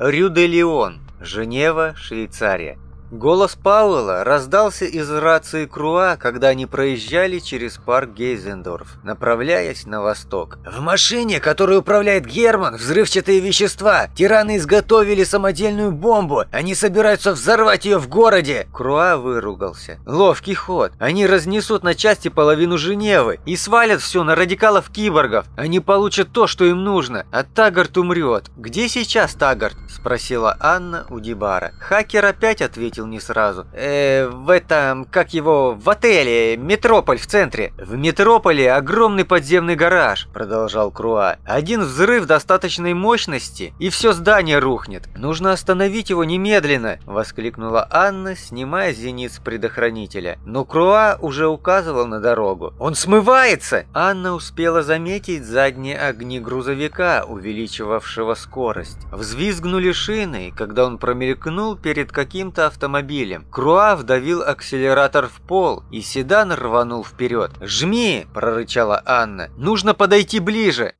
Рю-де-Леон, Женева, Швейцария. Голос Пауэлла раздался из рации Круа, когда они проезжали через парк Гейзендорф, направляясь на восток. «В машине, которой управляет Герман, взрывчатые вещества! Тираны изготовили самодельную бомбу! Они собираются взорвать ее в городе!» Круа выругался. «Ловкий ход! Они разнесут на части половину Женевы и свалят все на радикалов-киборгов! Они получат то, что им нужно, а Тагарт умрет! Где сейчас Тагарт?» – спросила Анна у Дибара. Хакер опять ответил ответил не сразу. «Э, в этом, как его, в отеле, Метрополь в центре». «В Метрополе огромный подземный гараж», – продолжал Круа. «Один взрыв достаточной мощности, и все здание рухнет. Нужно остановить его немедленно», – воскликнула Анна, снимая зенит с предохранителя. Но Круа уже указывал на дорогу. «Он смывается!» Анна успела заметить задние огни грузовика, увеличивавшего скорость. Взвизгнули шины, когда он промелькнул перед каким-то автомобилем автомобилем. Круа вдавил акселератор в пол, и седан рванул вперед. «Жми!» – прорычала Анна. «Нужно подойти ближе!»